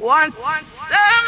Once, once, once.